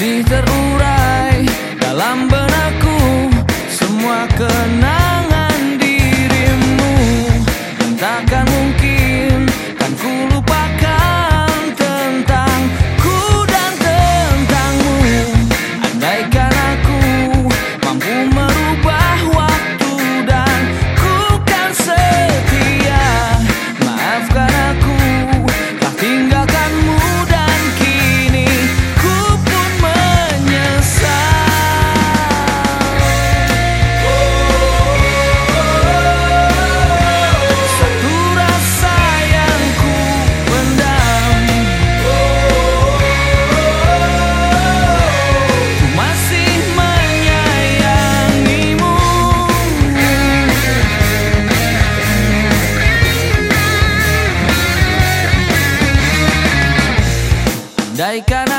masih terurai dalam benakku semua kenangan. Like I